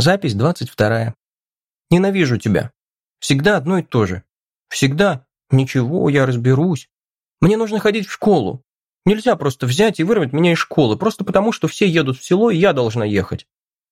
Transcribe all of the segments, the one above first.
Запись двадцать вторая. Ненавижу тебя. Всегда одно и то же. Всегда «Ничего, я разберусь. Мне нужно ходить в школу. Нельзя просто взять и вырвать меня из школы, просто потому, что все едут в село, и я должна ехать.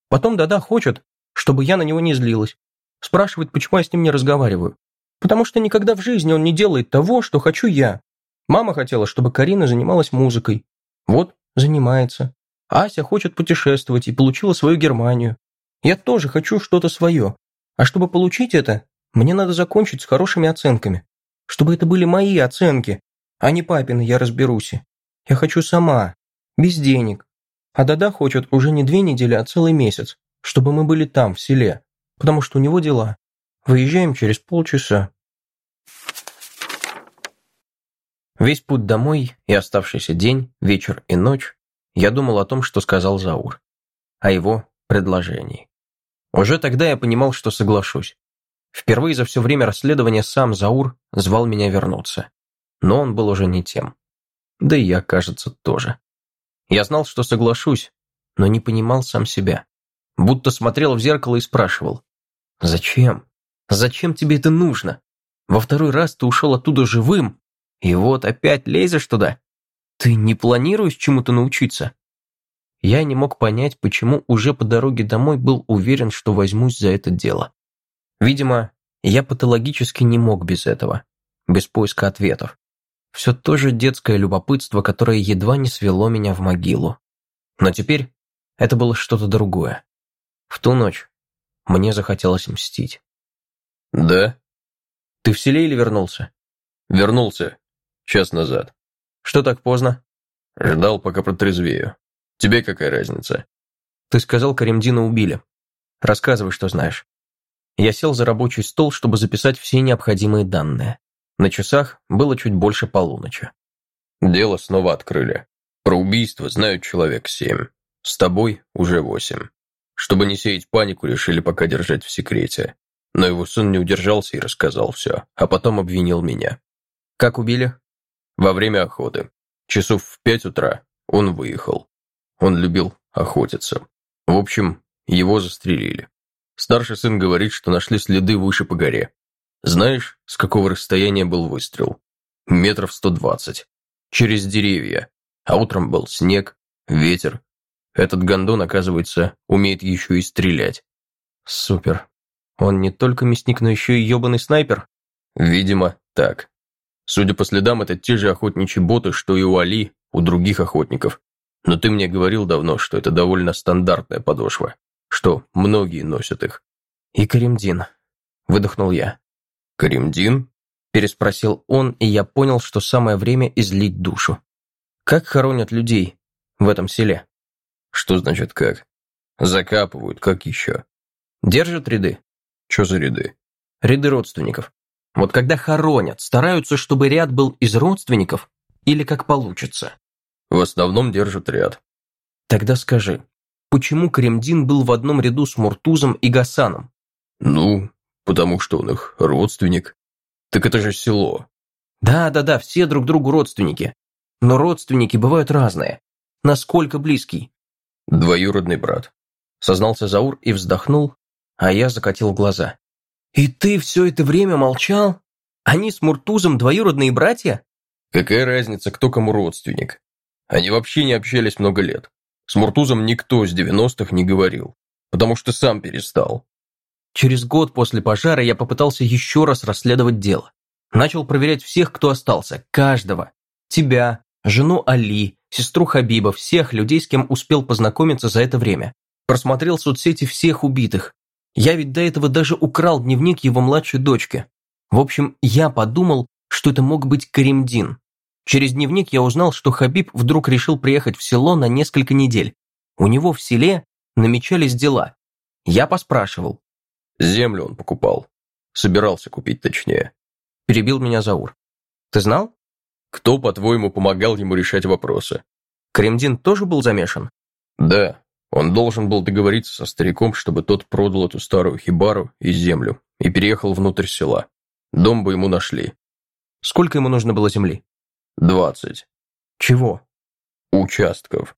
Потом Дада хочет, чтобы я на него не злилась. Спрашивает, почему я с ним не разговариваю. Потому что никогда в жизни он не делает того, что хочу я. Мама хотела, чтобы Карина занималась музыкой. Вот, занимается. Ася хочет путешествовать и получила свою Германию. Я тоже хочу что-то свое. А чтобы получить это, мне надо закончить с хорошими оценками. Чтобы это были мои оценки, а не папины «я разберусь». Я хочу сама, без денег. А Дада хочет уже не две недели, а целый месяц, чтобы мы были там, в селе, потому что у него дела. Выезжаем через полчаса. Весь путь домой и оставшийся день, вечер и ночь я думал о том, что сказал Заур. О его предложении. Уже тогда я понимал, что соглашусь. Впервые за все время расследования сам Заур звал меня вернуться. Но он был уже не тем. Да и я, кажется, тоже. Я знал, что соглашусь, но не понимал сам себя. Будто смотрел в зеркало и спрашивал. «Зачем? Зачем тебе это нужно? Во второй раз ты ушел оттуда живым, и вот опять лезешь туда. Ты не планируешь чему-то научиться?» Я не мог понять, почему уже по дороге домой был уверен, что возьмусь за это дело. Видимо, я патологически не мог без этого, без поиска ответов. Все то же детское любопытство, которое едва не свело меня в могилу. Но теперь это было что-то другое. В ту ночь мне захотелось мстить. «Да?» «Ты в селе или вернулся?» «Вернулся. Час назад». «Что так поздно?» «Ждал, пока протрезвею. Тебе какая разница?» «Ты сказал, Каримдина убили. Рассказывай, что знаешь». Я сел за рабочий стол, чтобы записать все необходимые данные. На часах было чуть больше полуночи. Дело снова открыли. Про убийство знают человек семь. С тобой уже восемь. Чтобы не сеять панику, решили пока держать в секрете. Но его сын не удержался и рассказал все, а потом обвинил меня. Как убили? Во время охоты. Часов в пять утра он выехал. Он любил охотиться. В общем, его застрелили. Старший сын говорит, что нашли следы выше по горе. Знаешь, с какого расстояния был выстрел? Метров сто двадцать. Через деревья. А утром был снег, ветер. Этот гондон, оказывается, умеет еще и стрелять. Супер. Он не только мясник, но еще и ебаный снайпер? Видимо, так. Судя по следам, это те же охотничьи боты, что и у Али, у других охотников. Но ты мне говорил давно, что это довольно стандартная подошва что многие носят их. «И Каримдин», — выдохнул я. «Каримдин?» — переспросил он, и я понял, что самое время излить душу. «Как хоронят людей в этом селе?» «Что значит как?» «Закапывают, как еще?» «Держат ряды?» «Че за ряды?» «Ряды родственников. Вот когда хоронят, стараются, чтобы ряд был из родственников или как получится?» «В основном держат ряд». «Тогда скажи, почему Кремдин был в одном ряду с Муртузом и Гасаном? Ну, потому что он их родственник. Так это же село. Да-да-да, все друг другу родственники. Но родственники бывают разные. Насколько близкий? Двоюродный брат. Сознался Заур и вздохнул, а я закатил глаза. И ты все это время молчал? Они с Муртузом двоюродные братья? Какая разница, кто кому родственник? Они вообще не общались много лет. С Муртузом никто с 90-х не говорил, потому что сам перестал. Через год после пожара я попытался еще раз расследовать дело. Начал проверять всех, кто остался, каждого. Тебя, жену Али, сестру Хабиба, всех людей, с кем успел познакомиться за это время. Просмотрел соцсети всех убитых. Я ведь до этого даже украл дневник его младшей дочки. В общем, я подумал, что это мог быть Каримдин. Через дневник я узнал, что Хабиб вдруг решил приехать в село на несколько недель. У него в селе намечались дела. Я поспрашивал. Землю он покупал. Собирался купить точнее. Перебил меня Заур. Ты знал? Кто, по-твоему, помогал ему решать вопросы? Кремдин тоже был замешан? Да. Он должен был договориться со стариком, чтобы тот продал эту старую хибару и землю и переехал внутрь села. Дом бы ему нашли. Сколько ему нужно было земли? «Двадцать». «Чего?» «Участков».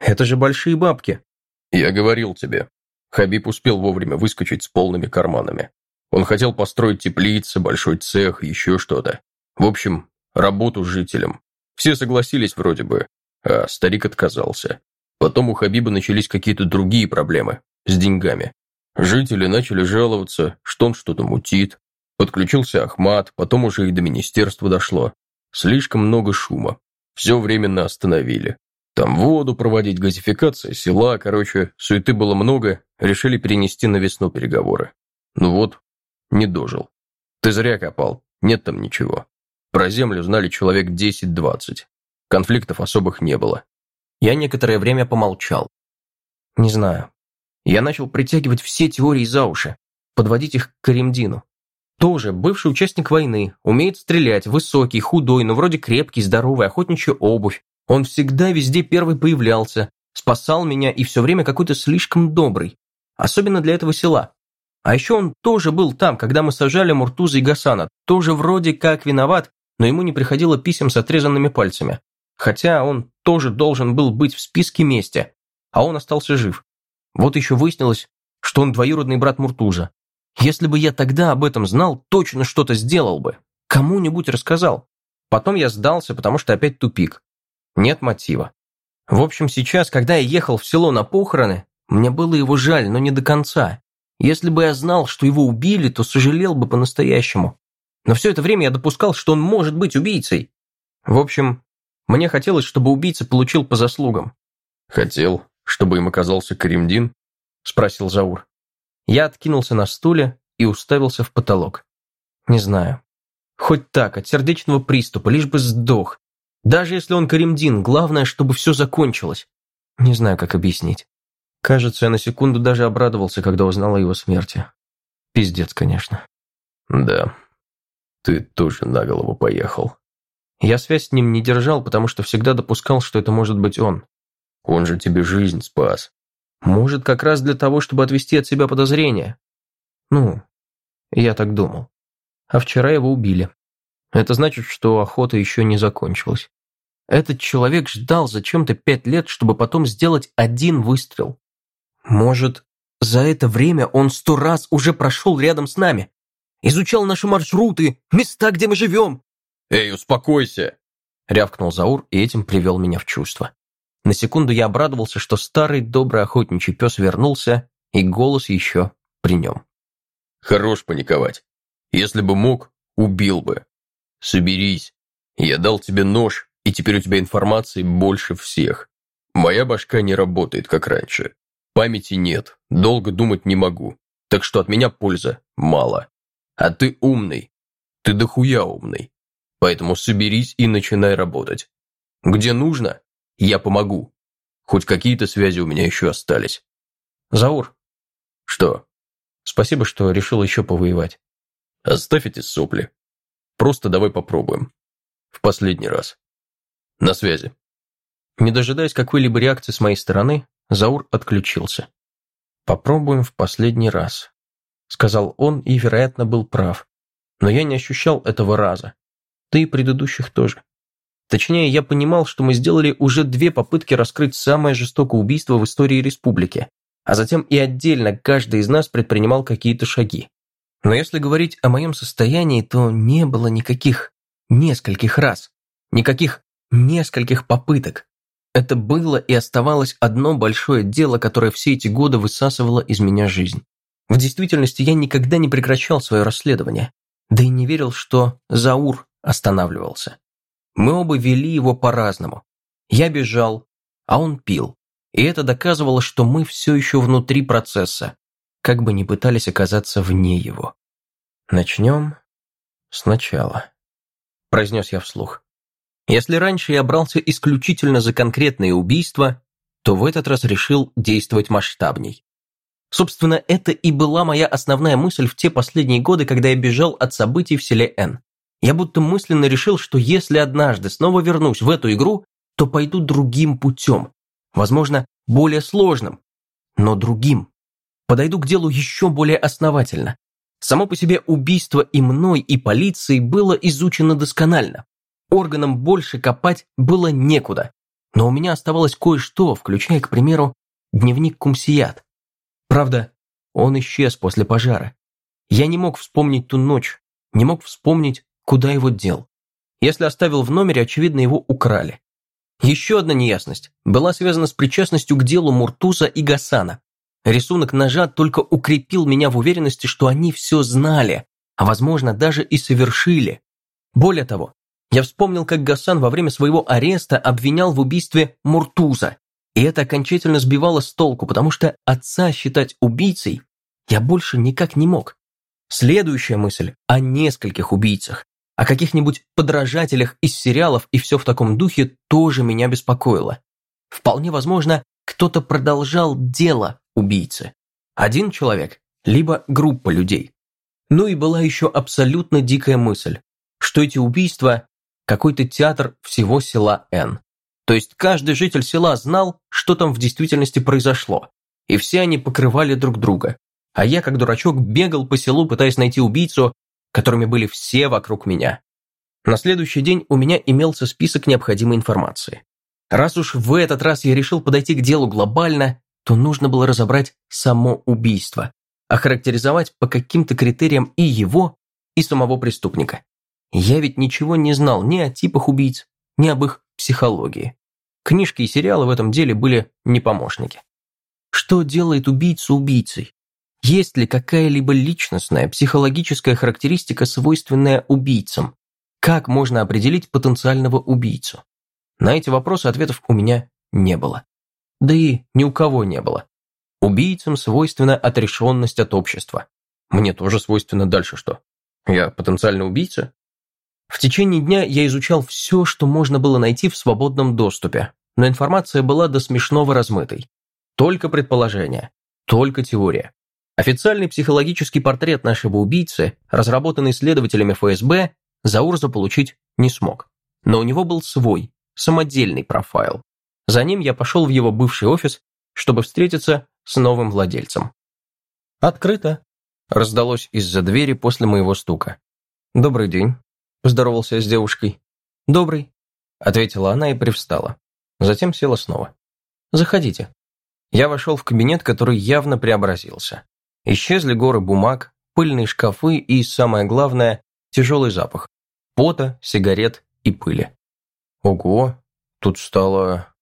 «Это же большие бабки». «Я говорил тебе. Хабиб успел вовремя выскочить с полными карманами. Он хотел построить теплицы, большой цех, еще что-то. В общем, работу жителям. Все согласились вроде бы, а старик отказался. Потом у Хабиба начались какие-то другие проблемы с деньгами. Жители начали жаловаться, что он что-то мутит. Подключился Ахмат, потом уже и до министерства дошло. Слишком много шума. Все временно остановили. Там воду проводить, газификация села, короче, суеты было много, решили перенести на весну переговоры. Ну вот, не дожил. Ты зря копал, нет там ничего. Про землю знали человек 10-20. Конфликтов особых не было. Я некоторое время помолчал. Не знаю. Я начал притягивать все теории за уши, подводить их к Каримдину. Тоже бывший участник войны, умеет стрелять, высокий, худой, но вроде крепкий, здоровый, охотничья обувь. Он всегда везде первый появлялся, спасал меня и все время какой-то слишком добрый. Особенно для этого села. А еще он тоже был там, когда мы сажали Муртуза и Гасана. Тоже вроде как виноват, но ему не приходило писем с отрезанными пальцами. Хотя он тоже должен был быть в списке мести, а он остался жив. Вот еще выяснилось, что он двоюродный брат Муртуза. Если бы я тогда об этом знал, точно что-то сделал бы. Кому-нибудь рассказал. Потом я сдался, потому что опять тупик. Нет мотива. В общем, сейчас, когда я ехал в село на похороны, мне было его жаль, но не до конца. Если бы я знал, что его убили, то сожалел бы по-настоящему. Но все это время я допускал, что он может быть убийцей. В общем, мне хотелось, чтобы убийца получил по заслугам. «Хотел, чтобы им оказался Каримдин?» – спросил Заур. Я откинулся на стуле и уставился в потолок. Не знаю. Хоть так, от сердечного приступа, лишь бы сдох. Даже если он Каримдин, главное, чтобы все закончилось. Не знаю, как объяснить. Кажется, я на секунду даже обрадовался, когда узнал о его смерти. Пиздец, конечно. Да, ты тоже на голову поехал. Я связь с ним не держал, потому что всегда допускал, что это может быть он. Он же тебе жизнь спас. Может, как раз для того, чтобы отвести от себя подозрения. Ну, я так думал. А вчера его убили. Это значит, что охота еще не закончилась. Этот человек ждал зачем-то пять лет, чтобы потом сделать один выстрел. Может, за это время он сто раз уже прошел рядом с нами, изучал наши маршруты, места, где мы живем, «Эй, успокойся!» — рявкнул Заур и этим привел меня в чувство. На секунду я обрадовался, что старый добрый охотничий пес вернулся, и голос еще при нем. «Хорош паниковать. Если бы мог, убил бы. Соберись. Я дал тебе нож, и теперь у тебя информации больше всех. Моя башка не работает, как раньше. Памяти нет, долго думать не могу. Так что от меня польза мало. А ты умный. Ты дохуя умный. Поэтому соберись и начинай работать. Где нужно, я помогу. Хоть какие-то связи у меня еще остались. Заур. Что? Спасибо, что решил еще повоевать. Оставь эти сопли. Просто давай попробуем. В последний раз. На связи. Не дожидаясь какой-либо реакции с моей стороны, Заур отключился. «Попробуем в последний раз», — сказал он и, вероятно, был прав. Но я не ощущал этого раза да и предыдущих тоже. Точнее, я понимал, что мы сделали уже две попытки раскрыть самое жестокое убийство в истории республики, а затем и отдельно каждый из нас предпринимал какие-то шаги. Но если говорить о моем состоянии, то не было никаких нескольких раз, никаких нескольких попыток. Это было и оставалось одно большое дело, которое все эти годы высасывало из меня жизнь. В действительности я никогда не прекращал свое расследование, да и не верил, что Заур останавливался. Мы оба вели его по-разному. Я бежал, а он пил. И это доказывало, что мы все еще внутри процесса, как бы ни пытались оказаться вне его. «Начнем сначала», – произнес я вслух. Если раньше я брался исключительно за конкретные убийства, то в этот раз решил действовать масштабней. Собственно, это и была моя основная мысль в те последние годы, когда я бежал от событий в селе Н. Я будто мысленно решил, что если однажды снова вернусь в эту игру, то пойду другим путем. Возможно, более сложным, но другим. Подойду к делу еще более основательно. Само по себе убийство и мной, и полицией было изучено досконально. Органам больше копать было некуда. Но у меня оставалось кое-что, включая, к примеру, дневник Кумсият. Правда, он исчез после пожара. Я не мог вспомнить ту ночь, не мог вспомнить, куда его дел. Если оставил в номере, очевидно, его украли. Еще одна неясность была связана с причастностью к делу Муртуза и Гасана. Рисунок ножа только укрепил меня в уверенности, что они все знали, а, возможно, даже и совершили. Более того, я вспомнил, как Гасан во время своего ареста обвинял в убийстве Муртуза, и это окончательно сбивало с толку, потому что отца считать убийцей я больше никак не мог. Следующая мысль о нескольких убийцах, о каких-нибудь подражателях из сериалов и все в таком духе тоже меня беспокоило. Вполне возможно, кто-то продолжал дело убийцы. Один человек, либо группа людей. Ну и была еще абсолютно дикая мысль, что эти убийства – какой-то театр всего села Н. То есть каждый житель села знал, что там в действительности произошло, и все они покрывали друг друга. А я, как дурачок, бегал по селу, пытаясь найти убийцу, которыми были все вокруг меня. На следующий день у меня имелся список необходимой информации. Раз уж в этот раз я решил подойти к делу глобально, то нужно было разобрать само убийство, охарактеризовать по каким-то критериям и его, и самого преступника. Я ведь ничего не знал ни о типах убийц, ни об их психологии. Книжки и сериалы в этом деле были не помощники. Что делает убийцу убийцей? Есть ли какая-либо личностная, психологическая характеристика, свойственная убийцам? Как можно определить потенциального убийцу? На эти вопросы ответов у меня не было. Да и ни у кого не было. Убийцам свойственна отрешенность от общества. Мне тоже свойственно дальше что? Я потенциальный убийца? В течение дня я изучал все, что можно было найти в свободном доступе, но информация была до смешного размытой. Только предположения, только теория. Официальный психологический портрет нашего убийцы, разработанный следователями ФСБ, Заур заполучить не смог. Но у него был свой, самодельный профайл. За ним я пошел в его бывший офис, чтобы встретиться с новым владельцем. «Открыто», – раздалось из-за двери после моего стука. «Добрый день», – поздоровался я с девушкой. «Добрый», – ответила она и привстала. Затем села снова. «Заходите». Я вошел в кабинет, который явно преобразился. Исчезли горы бумаг, пыльные шкафы и, самое главное, тяжелый запах. Пота, сигарет и пыли. Ого, тут стало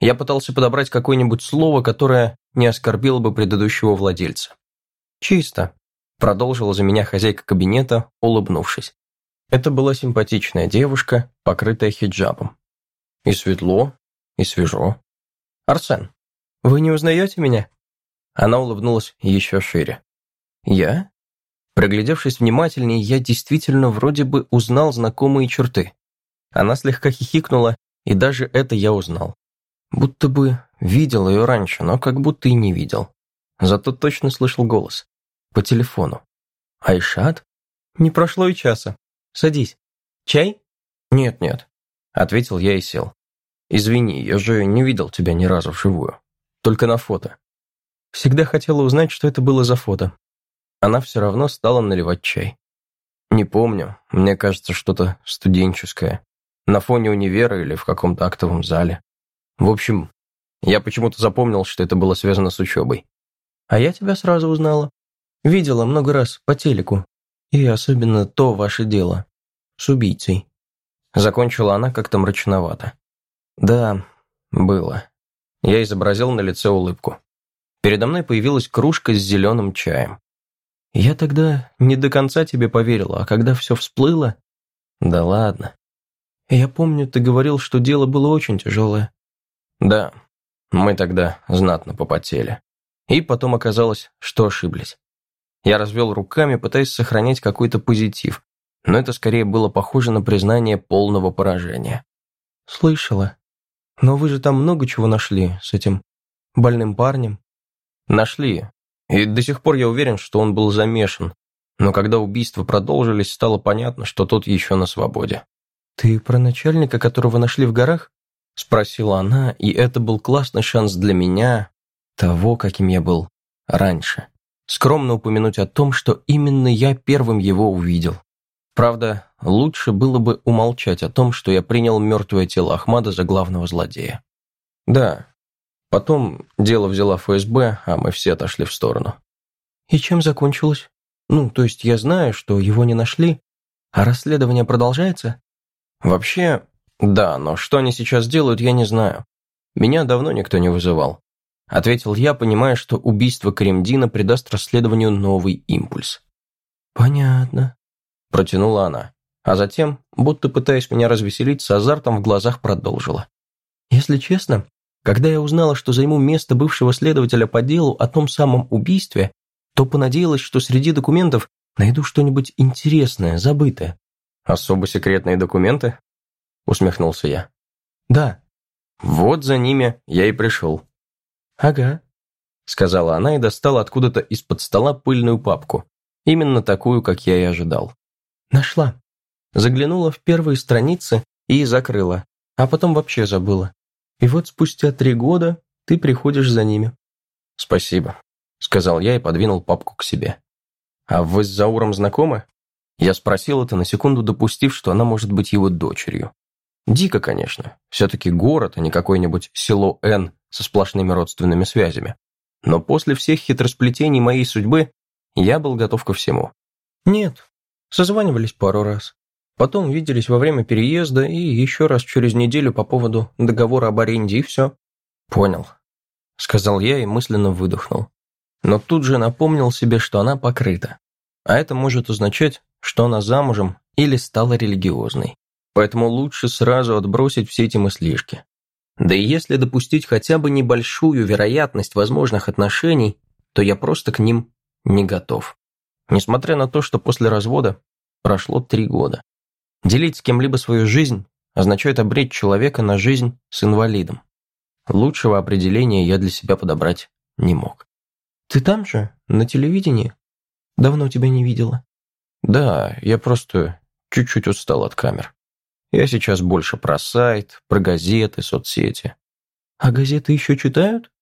я пытался подобрать какое-нибудь слово, которое не оскорбило бы предыдущего владельца. «Чисто», – продолжила за меня хозяйка кабинета, улыбнувшись. Это была симпатичная девушка, покрытая хиджабом. И светло, и свежо. «Арсен, вы не узнаете меня?» Она улыбнулась еще шире. «Я?» Проглядевшись внимательнее, я действительно вроде бы узнал знакомые черты. Она слегка хихикнула, и даже это я узнал. Будто бы видел ее раньше, но как будто и не видел. Зато точно слышал голос. По телефону. «Айшат?» «Не прошло и часа. Садись. Чай?» «Нет-нет», — ответил я и сел. «Извини, я же не видел тебя ни разу вживую. Только на фото. Всегда хотела узнать, что это было за фото. Она все равно стала наливать чай. Не помню, мне кажется, что-то студенческое. На фоне универа или в каком-то актовом зале. В общем, я почему-то запомнил, что это было связано с учебой. А я тебя сразу узнала. Видела много раз по телеку. И особенно то ваше дело. С убийцей. Закончила она как-то мрачновато. Да, было. Я изобразил на лице улыбку. Передо мной появилась кружка с зеленым чаем. Я тогда не до конца тебе поверила, а когда все всплыло... Да ладно. Я помню, ты говорил, что дело было очень тяжелое. Да, мы тогда знатно попотели. И потом оказалось, что ошиблись. Я развел руками, пытаясь сохранять какой-то позитив, но это скорее было похоже на признание полного поражения. «Слышала. Но вы же там много чего нашли с этим больным парнем?» «Нашли. И до сих пор я уверен, что он был замешан. Но когда убийства продолжились, стало понятно, что тот еще на свободе». «Ты про начальника, которого нашли в горах?» Спросила она, и это был классный шанс для меня, того, каким я был раньше. Скромно упомянуть о том, что именно я первым его увидел. Правда, лучше было бы умолчать о том, что я принял мертвое тело Ахмада за главного злодея. Да, Потом дело взяла ФСБ, а мы все отошли в сторону. И чем закончилось? Ну, то есть я знаю, что его не нашли, а расследование продолжается? Вообще, да, но что они сейчас делают, я не знаю. Меня давно никто не вызывал. Ответил я, понимая, что убийство Кремдина придаст расследованию новый импульс. Понятно. Протянула она. А затем, будто пытаясь меня развеселить, с азартом в глазах продолжила. Если честно, когда я узнала, что займу место бывшего следователя по делу о том самом убийстве, то понадеялась, что среди документов найду что-нибудь интересное, забытое. «Особо секретные документы?» – усмехнулся я. «Да». «Вот за ними я и пришел». «Ага», – сказала она и достала откуда-то из-под стола пыльную папку. Именно такую, как я и ожидал. «Нашла». Заглянула в первые страницы и закрыла, а потом вообще забыла. И вот спустя три года ты приходишь за ними. «Спасибо», – сказал я и подвинул папку к себе. «А вы с Зауром знакомы?» Я спросил это, на секунду допустив, что она может быть его дочерью. Дико, конечно. Все-таки город, а не какое-нибудь село Н со сплошными родственными связями. Но после всех хитросплетений моей судьбы я был готов ко всему. Нет, созванивались пару раз. Потом виделись во время переезда и еще раз через неделю по поводу договора об аренде, и все. Понял. Сказал я и мысленно выдохнул но тут же напомнил себе, что она покрыта. А это может означать, что она замужем или стала религиозной. Поэтому лучше сразу отбросить все эти мыслишки. Да и если допустить хотя бы небольшую вероятность возможных отношений, то я просто к ним не готов. Несмотря на то, что после развода прошло три года. Делить с кем-либо свою жизнь означает обречь человека на жизнь с инвалидом. Лучшего определения я для себя подобрать не мог. «Ты там же, на телевидении? Давно тебя не видела». «Да, я просто чуть-чуть устал от камер. Я сейчас больше про сайт, про газеты, соцсети». «А газеты еще читают?»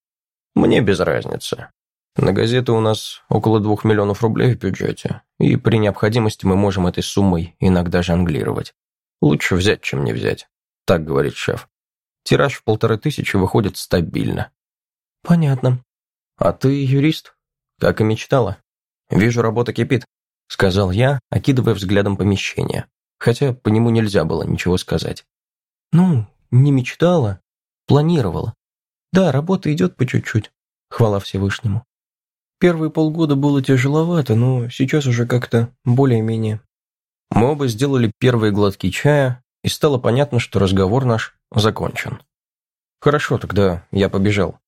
«Мне без разницы. На газеты у нас около двух миллионов рублей в бюджете, и при необходимости мы можем этой суммой иногда жонглировать. Лучше взять, чем не взять», — так говорит шеф. Тираж в полторы тысячи выходит стабильно. «Понятно. «А ты юрист?» «Как и мечтала. Вижу, работа кипит», — сказал я, окидывая взглядом помещение, хотя по нему нельзя было ничего сказать. «Ну, не мечтала, планировала. Да, работа идет по чуть-чуть, хвала Всевышнему. Первые полгода было тяжеловато, но сейчас уже как-то более-менее». Мы оба сделали первые глотки чая, и стало понятно, что разговор наш закончен. «Хорошо, тогда я побежал».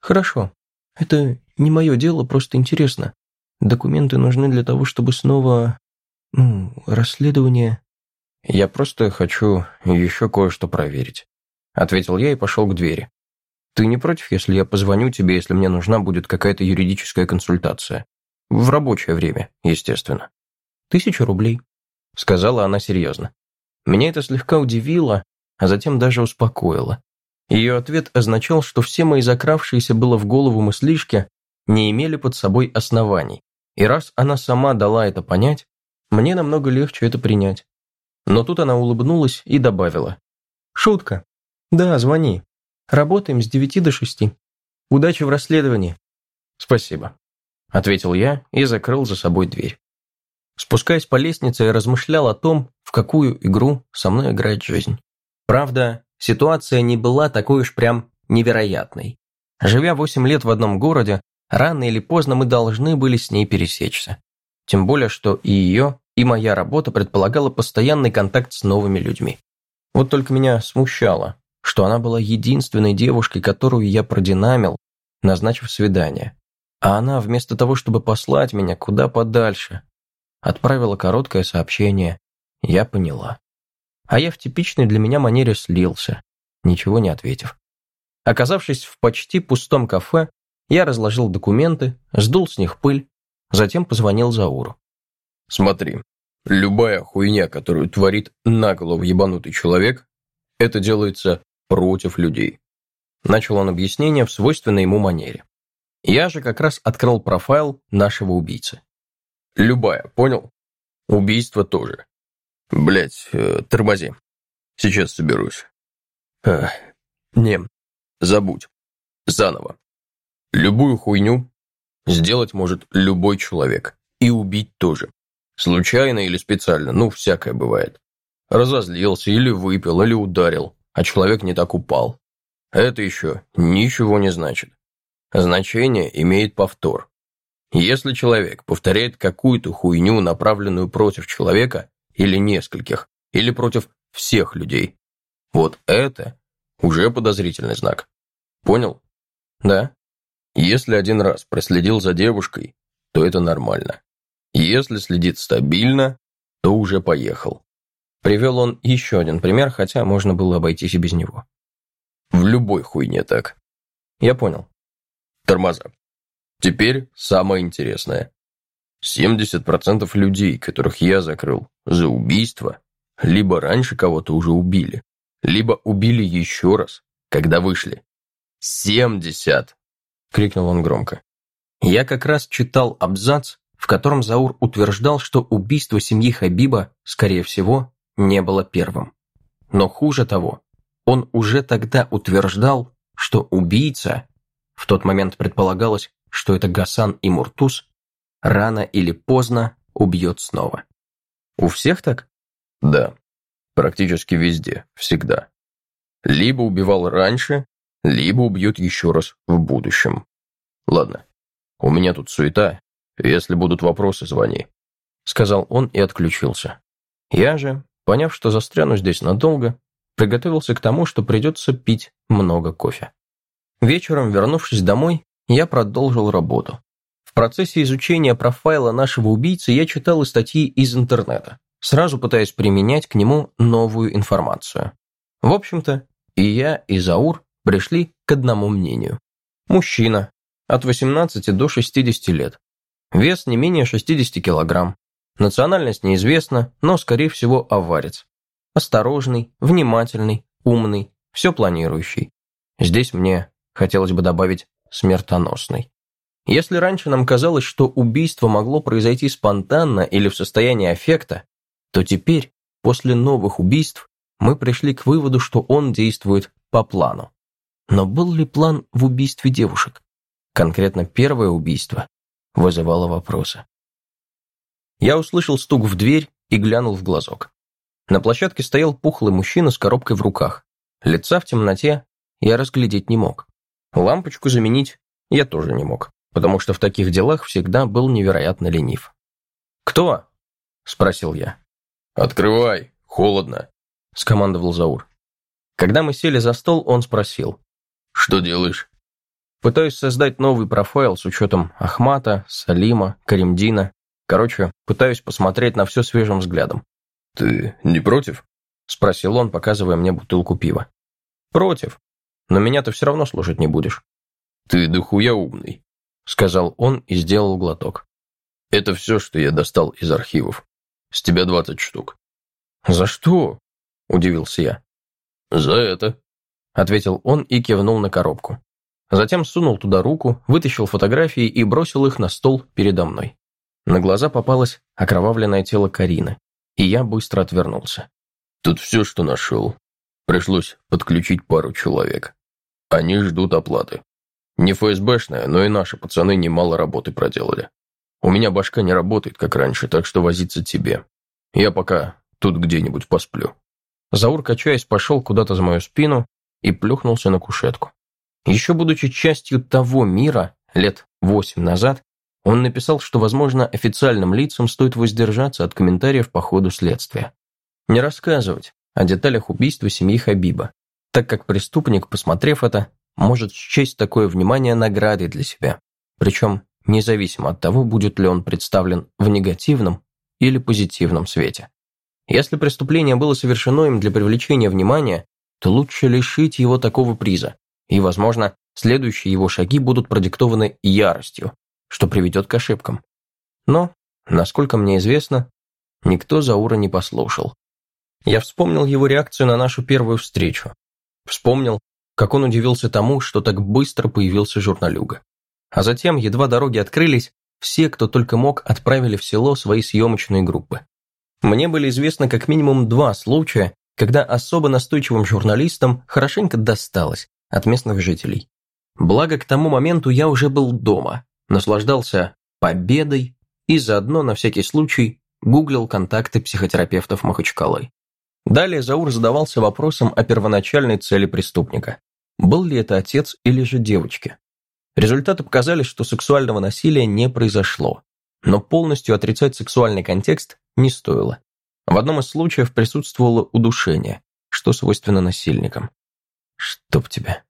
«Хорошо», это не мое дело, просто интересно. Документы нужны для того, чтобы снова... Ну, расследование... Я просто хочу еще кое-что проверить. Ответил я и пошел к двери. Ты не против, если я позвоню тебе, если мне нужна будет какая-то юридическая консультация? В рабочее время, естественно. Тысяча рублей, сказала она серьезно. Меня это слегка удивило, а затем даже успокоило. Ее ответ означал, что все мои закравшиеся было в голову мыслишки не имели под собой оснований. И раз она сама дала это понять, мне намного легче это принять. Но тут она улыбнулась и добавила. «Шутка. Да, звони. Работаем с девяти до шести. Удачи в расследовании». «Спасибо», — ответил я и закрыл за собой дверь. Спускаясь по лестнице, я размышлял о том, в какую игру со мной играет жизнь. Правда, ситуация не была такой уж прям невероятной. Живя 8 лет в одном городе, рано или поздно мы должны были с ней пересечься. Тем более, что и ее, и моя работа предполагала постоянный контакт с новыми людьми. Вот только меня смущало, что она была единственной девушкой, которую я продинамил, назначив свидание. А она, вместо того, чтобы послать меня куда подальше, отправила короткое сообщение «Я поняла» а я в типичной для меня манере слился, ничего не ответив. Оказавшись в почти пустом кафе, я разложил документы, сдул с них пыль, затем позвонил Зауру. «Смотри, любая хуйня, которую творит наголо ебанутый человек, это делается против людей». Начал он объяснение в свойственной ему манере. Я же как раз открыл профайл нашего убийцы. «Любая, понял? Убийство тоже. Блять, э, тормози. Сейчас соберусь. Э, не, забудь. Заново. Любую хуйню сделать может любой человек. И убить тоже. Случайно или специально, ну, всякое бывает. Разозлился или выпил, или ударил, а человек не так упал. Это еще ничего не значит. Значение имеет повтор. Если человек повторяет какую-то хуйню, направленную против человека, или нескольких, или против всех людей, вот это уже подозрительный знак. Понял? Да. Если один раз проследил за девушкой, то это нормально. Если следит стабильно, то уже поехал. Привел он еще один пример, хотя можно было обойтись и без него. В любой хуйне так. Я понял. Тормоза. Теперь самое интересное. 70% людей, которых я закрыл за убийство, либо раньше кого-то уже убили, либо убили еще раз, когда вышли. «Семьдесят!» — крикнул он громко. Я как раз читал абзац, в котором Заур утверждал, что убийство семьи Хабиба, скорее всего, не было первым. Но хуже того, он уже тогда утверждал, что убийца, в тот момент предполагалось, что это Гасан и Муртуз, рано или поздно убьет снова. У всех так? Да. Практически везде, всегда. Либо убивал раньше, либо убьет еще раз в будущем. Ладно, у меня тут суета, если будут вопросы, звони. Сказал он и отключился. Я же, поняв, что застряну здесь надолго, приготовился к тому, что придется пить много кофе. Вечером, вернувшись домой, я продолжил работу. В процессе изучения профайла нашего убийцы я читал статьи из интернета, сразу пытаясь применять к нему новую информацию. В общем-то, и я, и Заур пришли к одному мнению. Мужчина, от 18 до 60 лет. Вес не менее 60 килограмм. Национальность неизвестна, но, скорее всего, аварец. Осторожный, внимательный, умный, все планирующий. Здесь мне хотелось бы добавить смертоносной. Если раньше нам казалось, что убийство могло произойти спонтанно или в состоянии аффекта, то теперь, после новых убийств, мы пришли к выводу, что он действует по плану. Но был ли план в убийстве девушек? Конкретно первое убийство вызывало вопросы. Я услышал стук в дверь и глянул в глазок. На площадке стоял пухлый мужчина с коробкой в руках. Лица в темноте я разглядеть не мог. Лампочку заменить я тоже не мог, потому что в таких делах всегда был невероятно ленив. «Кто?» – спросил я. «Открывай, холодно», – скомандовал Заур. Когда мы сели за стол, он спросил. «Что делаешь?» Пытаюсь создать новый профайл с учетом Ахмата, Салима, Каримдина. Короче, пытаюсь посмотреть на все свежим взглядом. «Ты не против?» – спросил он, показывая мне бутылку пива. «Против но меня ты все равно слушать не будешь». «Ты дохуя умный», — сказал он и сделал глоток. «Это все, что я достал из архивов. С тебя двадцать штук». «За что?» — удивился я. «За это», — ответил он и кивнул на коробку. Затем сунул туда руку, вытащил фотографии и бросил их на стол передо мной. На глаза попалось окровавленное тело Карины, и я быстро отвернулся. «Тут все, что нашел. Пришлось подключить пару человек. Они ждут оплаты. Не ФСБшная, но и наши пацаны немало работы проделали. У меня башка не работает, как раньше, так что возиться тебе. Я пока тут где-нибудь посплю». Заур, качаясь, пошел куда-то за мою спину и плюхнулся на кушетку. Еще будучи частью того мира, лет восемь назад, он написал, что, возможно, официальным лицам стоит воздержаться от комментариев по ходу следствия. Не рассказывать о деталях убийства семьи Хабиба, так как преступник, посмотрев это, может счесть такое внимание наградой для себя, причем независимо от того, будет ли он представлен в негативном или позитивном свете. Если преступление было совершено им для привлечения внимания, то лучше лишить его такого приза, и, возможно, следующие его шаги будут продиктованы яростью, что приведет к ошибкам. Но, насколько мне известно, никто Заура не послушал. Я вспомнил его реакцию на нашу первую встречу, Вспомнил, как он удивился тому, что так быстро появился журналюга. А затем, едва дороги открылись, все, кто только мог, отправили в село свои съемочные группы. Мне были известны как минимум два случая, когда особо настойчивым журналистам хорошенько досталось от местных жителей. Благо, к тому моменту я уже был дома, наслаждался победой и заодно, на всякий случай, гуглил контакты психотерапевтов Махачкалы. Далее Заур задавался вопросом о первоначальной цели преступника. Был ли это отец или же девочки? Результаты показали, что сексуального насилия не произошло, но полностью отрицать сексуальный контекст не стоило. В одном из случаев присутствовало удушение, что свойственно насильникам. «Чтоб тебя!» –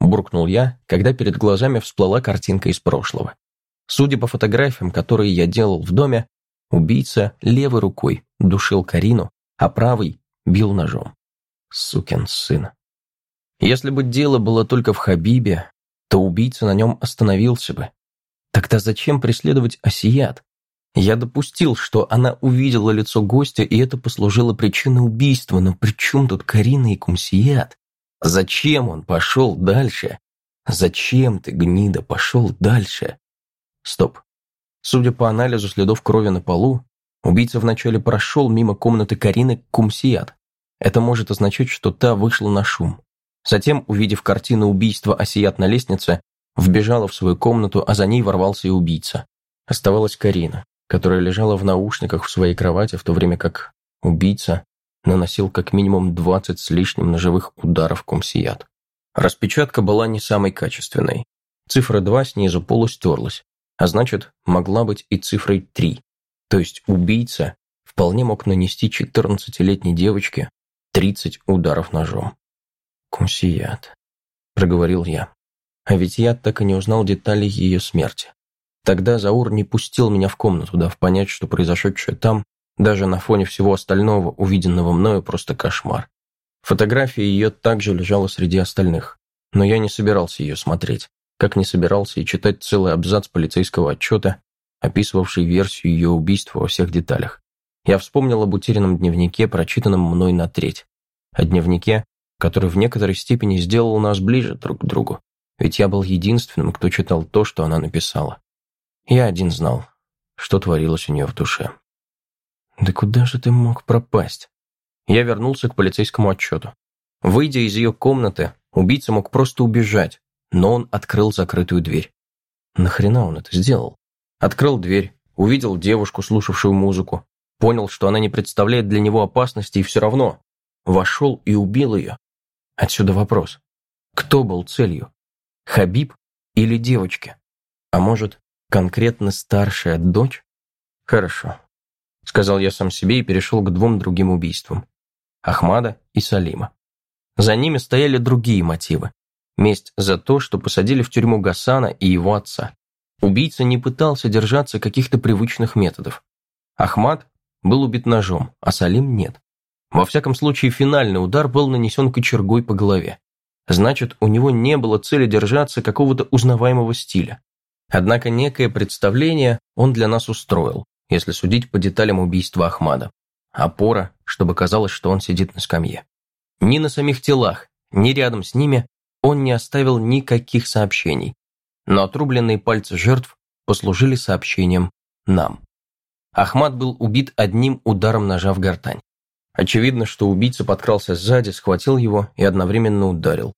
буркнул я, когда перед глазами всплыла картинка из прошлого. Судя по фотографиям, которые я делал в доме, убийца левой рукой душил Карину, а правой бил ножом. Сукин сын. Если бы дело было только в Хабибе, то убийца на нем остановился бы. Тогда зачем преследовать Асият? Я допустил, что она увидела лицо гостя, и это послужило причиной убийства, но при чем тут Карина и Кумсият? Зачем он пошел дальше? Зачем ты, гнида, пошел дальше? Стоп. Судя по анализу следов крови на полу, убийца вначале прошел мимо комнаты Карины Кумсият. Это может означать, что та вышла на шум. Затем, увидев картину убийства Асият на лестнице, вбежала в свою комнату, а за ней ворвался и убийца. Оставалась Карина, которая лежала в наушниках в своей кровати, в то время как убийца наносил как минимум 20 с лишним ножевых ударов Кумсият. Распечатка была не самой качественной. Цифра 2 снизу полустерлась, а значит, могла быть и цифрой 3. То есть убийца вполне мог нанести 14-летней девочке 30 ударов ножом. «Кумсият», — проговорил я. А ведь я так и не узнал деталей ее смерти. Тогда Заур не пустил меня в комнату, дав понять, что произошедшее там, даже на фоне всего остального, увиденного мною, просто кошмар. Фотография ее также лежала среди остальных, но я не собирался ее смотреть, как не собирался и читать целый абзац полицейского отчета, описывавший версию ее убийства во всех деталях. Я вспомнил об утерянном дневнике, прочитанном мной на треть. О дневнике, который в некоторой степени сделал нас ближе друг к другу, ведь я был единственным, кто читал то, что она написала. Я один знал, что творилось у нее в душе. «Да куда же ты мог пропасть?» Я вернулся к полицейскому отчету. Выйдя из ее комнаты, убийца мог просто убежать, но он открыл закрытую дверь. Нахрена он это сделал? Открыл дверь, увидел девушку, слушавшую музыку, понял, что она не представляет для него опасности и все равно вошел и убил ее. Отсюда вопрос. Кто был целью? Хабиб или девочки? А может, конкретно старшая дочь? Хорошо. Сказал я сам себе и перешел к двум другим убийствам. Ахмада и Салима. За ними стояли другие мотивы. Месть за то, что посадили в тюрьму Гасана и его отца. Убийца не пытался держаться каких-то привычных методов. Ахмад был убит ножом, а Салим нет. Во всяком случае, финальный удар был нанесен кочергой по голове. Значит, у него не было цели держаться какого-то узнаваемого стиля. Однако некое представление он для нас устроил, если судить по деталям убийства Ахмада. Опора, чтобы казалось, что он сидит на скамье. Ни на самих телах, ни рядом с ними он не оставил никаких сообщений. Но отрубленные пальцы жертв послужили сообщением нам. Ахмад был убит одним ударом ножа в гортань. Очевидно, что убийца подкрался сзади, схватил его и одновременно ударил.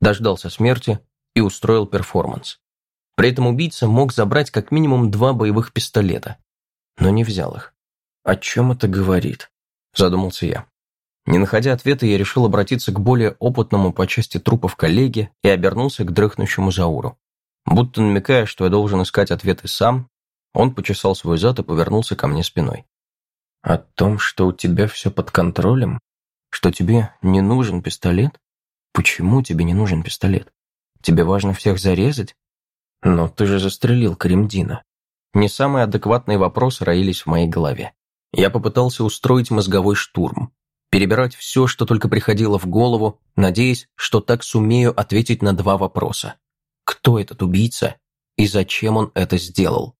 Дождался смерти и устроил перформанс. При этом убийца мог забрать как минимум два боевых пистолета, но не взял их. «О чем это говорит?» – задумался я. Не находя ответа, я решил обратиться к более опытному по части трупов коллеге и обернулся к дрыхнущему Зауру. Будто намекая, что я должен искать ответы сам, он почесал свой зад и повернулся ко мне спиной. О том, что у тебя все под контролем? Что тебе не нужен пистолет? Почему тебе не нужен пистолет? Тебе важно всех зарезать? Но ты же застрелил Кремдина. Не самые адекватные вопросы роились в моей голове. Я попытался устроить мозговой штурм, перебирать все, что только приходило в голову, надеясь, что так сумею ответить на два вопроса. Кто этот убийца и зачем он это сделал?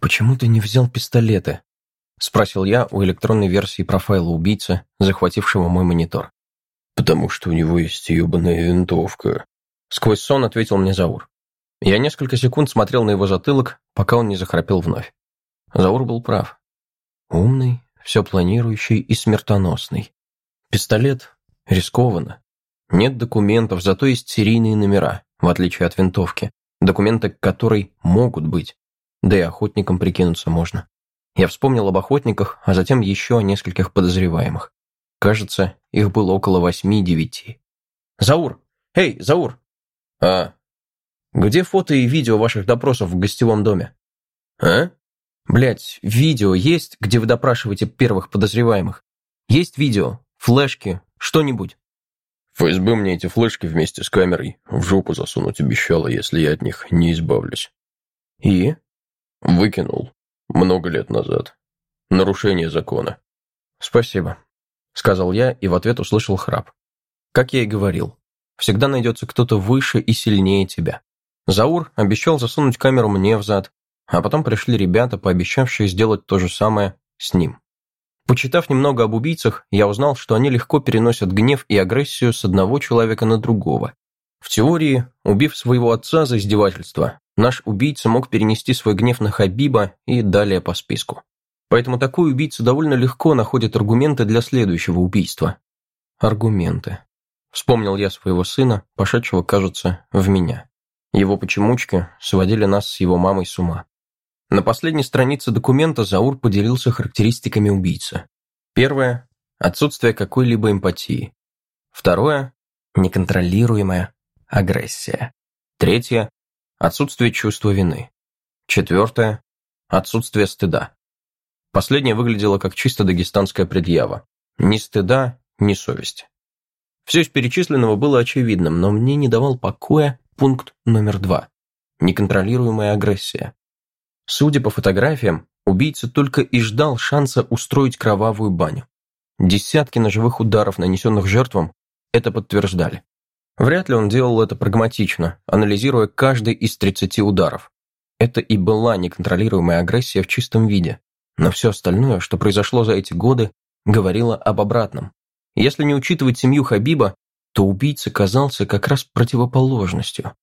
«Почему ты не взял пистолеты?» Спросил я у электронной версии профайла убийцы, захватившего мой монитор. «Потому что у него есть ебаная винтовка», — сквозь сон ответил мне Заур. Я несколько секунд смотрел на его затылок, пока он не захрапел вновь. Заур был прав. Умный, все планирующий и смертоносный. Пистолет рискованно. Нет документов, зато есть серийные номера, в отличие от винтовки, документы которой могут быть, да и охотникам прикинуться можно. Я вспомнил об охотниках, а затем еще о нескольких подозреваемых. Кажется, их было около восьми-девяти. «Заур! Эй, Заур!» «А?» «Где фото и видео ваших допросов в гостевом доме?» «А?» Блять, видео есть, где вы допрашиваете первых подозреваемых? Есть видео, флешки, что-нибудь?» ФСБ мне эти флешки вместе с камерой в жопу засунуть обещала, если я от них не избавлюсь. «И?» «Выкинул. Много лет назад. Нарушение закона». «Спасибо», — сказал я и в ответ услышал храп. Как я и говорил, всегда найдется кто-то выше и сильнее тебя. Заур обещал засунуть камеру мне в зад, а потом пришли ребята, пообещавшие сделать то же самое с ним. Почитав немного об убийцах, я узнал, что они легко переносят гнев и агрессию с одного человека на другого. В теории, убив своего отца за издевательство, наш убийца мог перенести свой гнев на Хабиба и далее по списку. Поэтому такой убийца довольно легко находит аргументы для следующего убийства. Аргументы. Вспомнил я своего сына, пошедшего, кажется, в меня. Его почемучки сводили нас с его мамой с ума. На последней странице документа Заур поделился характеристиками убийцы. Первое – отсутствие какой-либо эмпатии. Второе – неконтролируемая агрессия. Третье – отсутствие чувства вины. Четвертое – отсутствие стыда. Последнее выглядело как чисто дагестанская предъява. Ни стыда, ни совести. Все из перечисленного было очевидным, но мне не давал покоя пункт номер два – неконтролируемая агрессия. Судя по фотографиям, убийца только и ждал шанса устроить кровавую баню. Десятки ножевых ударов, нанесенных жертвам, это подтверждали. Вряд ли он делал это прагматично, анализируя каждый из 30 ударов. Это и была неконтролируемая агрессия в чистом виде. Но все остальное, что произошло за эти годы, говорило об обратном. Если не учитывать семью Хабиба, то убийца казался как раз противоположностью.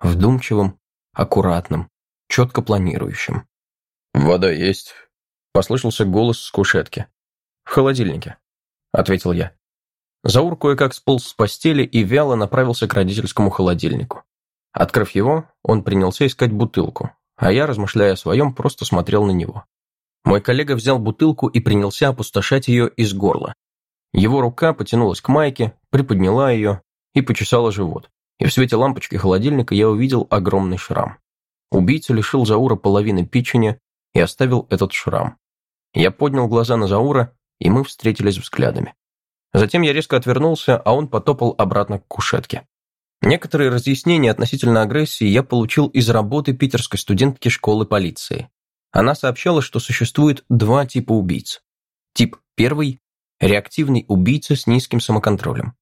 Вдумчивым, аккуратным, четко планирующим. «Вода есть?» – послышался голос с кушетки. «В холодильнике», – ответил я. Заур кое-как сполз с постели и вяло направился к родительскому холодильнику. Открыв его, он принялся искать бутылку, а я, размышляя о своем, просто смотрел на него. Мой коллега взял бутылку и принялся опустошать ее из горла. Его рука потянулась к майке, приподняла ее и почесала живот. И в свете лампочки холодильника я увидел огромный шрам. Убийца лишил Заура половины печени и оставил этот шрам. Я поднял глаза на Заура, и мы встретились взглядами. Затем я резко отвернулся, а он потопал обратно к кушетке. Некоторые разъяснения относительно агрессии я получил из работы питерской студентки школы полиции. Она сообщала, что существует два типа убийц. Тип первый – реактивный убийца с низким самоконтролем.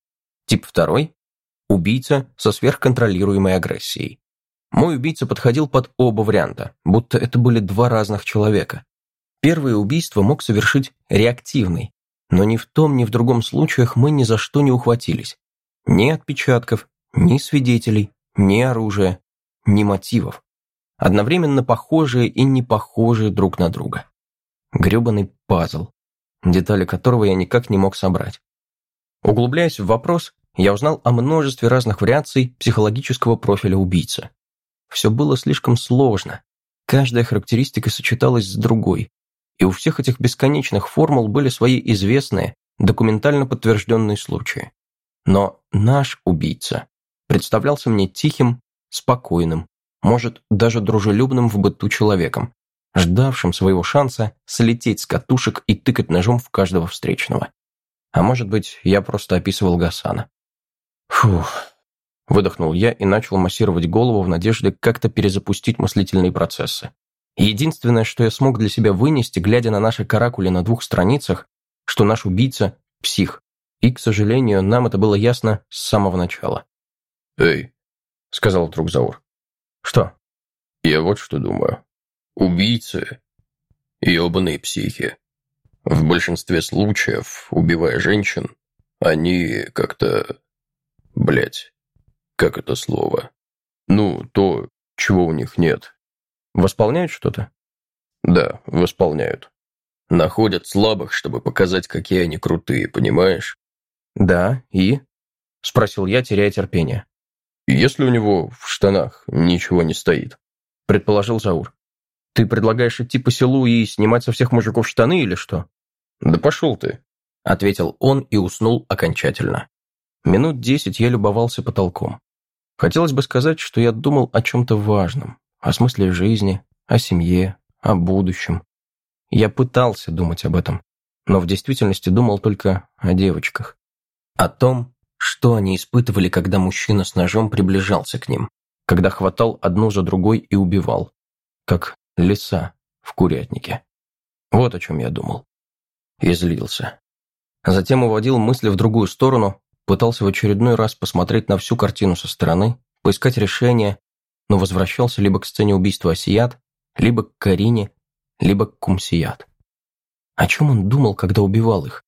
Тип второй – убийца со сверхконтролируемой агрессией. Мой убийца подходил под оба варианта, будто это были два разных человека. Первое убийство мог совершить реактивный, но ни в том, ни в другом случаях мы ни за что не ухватились. Ни отпечатков, ни свидетелей, ни оружия, ни мотивов. Одновременно похожие и не похожие друг на друга. Гребаный пазл, детали которого я никак не мог собрать. Углубляясь в вопрос, я узнал о множестве разных вариаций психологического профиля убийцы. Все было слишком сложно. Каждая характеристика сочеталась с другой. И у всех этих бесконечных формул были свои известные, документально подтвержденные случаи. Но наш убийца представлялся мне тихим, спокойным, может, даже дружелюбным в быту человеком, ждавшим своего шанса слететь с катушек и тыкать ножом в каждого встречного. А может быть, я просто описывал Гасана. Фух, Выдохнул я и начал массировать голову в надежде как-то перезапустить мыслительные процессы. Единственное, что я смог для себя вынести, глядя на наши каракули на двух страницах, что наш убийца – псих. И, к сожалению, нам это было ясно с самого начала. «Эй», – сказал вдруг Заур. «Что?» «Я вот что думаю. Убийцы – ебаные психи. В большинстве случаев, убивая женщин, они как-то... блять как это слово? Ну, то, чего у них нет. Восполняют что-то? Да, восполняют. Находят слабых, чтобы показать, какие они крутые, понимаешь? Да, и? Спросил я, теряя терпение. Если у него в штанах ничего не стоит, предположил Заур. Ты предлагаешь идти по селу и снимать со всех мужиков штаны или что? Да пошел ты, ответил он и уснул окончательно. Минут десять я любовался потолком. Хотелось бы сказать, что я думал о чем-то важном, о смысле жизни, о семье, о будущем. Я пытался думать об этом, но в действительности думал только о девочках. О том, что они испытывали, когда мужчина с ножом приближался к ним, когда хватал одну за другой и убивал, как лиса в курятнике. Вот о чем я думал. И злился. Затем уводил мысли в другую сторону, пытался в очередной раз посмотреть на всю картину со стороны, поискать решение, но возвращался либо к сцене убийства Асият, либо к Карине, либо к Кумсият. О чем он думал, когда убивал их?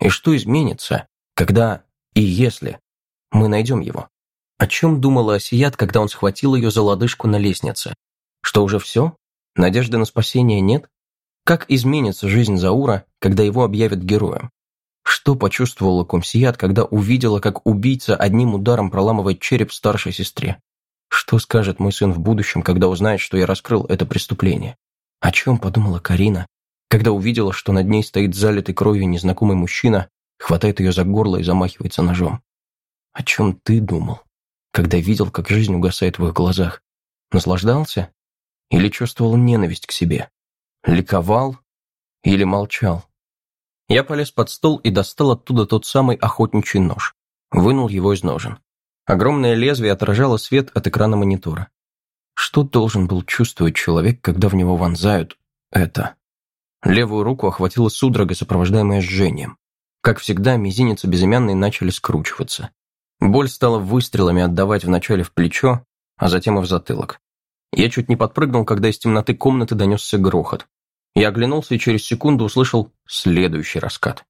И что изменится, когда и если мы найдем его? О чем думала Асият, когда он схватил ее за лодыжку на лестнице? Что уже все? Надежды на спасение нет? Как изменится жизнь Заура, когда его объявят героем? Что почувствовала Кумсият, когда увидела, как убийца одним ударом проламывает череп старшей сестре? Что скажет мой сын в будущем, когда узнает, что я раскрыл это преступление? О чем подумала Карина, когда увидела, что над ней стоит залитый кровью незнакомый мужчина, хватает ее за горло и замахивается ножом? О чем ты думал, когда видел, как жизнь угасает в их глазах? Наслаждался? Или чувствовал ненависть к себе? Ликовал? Или молчал? Я полез под стол и достал оттуда тот самый охотничий нож. Вынул его из ножен. Огромное лезвие отражало свет от экрана монитора. Что должен был чувствовать человек, когда в него вонзают это? Левую руку охватила судорога, сопровождаемая жжением. Как всегда, мизинец и безымянный начали скручиваться. Боль стала выстрелами отдавать вначале в плечо, а затем и в затылок. Я чуть не подпрыгнул, когда из темноты комнаты донесся грохот. Я оглянулся и через секунду услышал следующий раскат.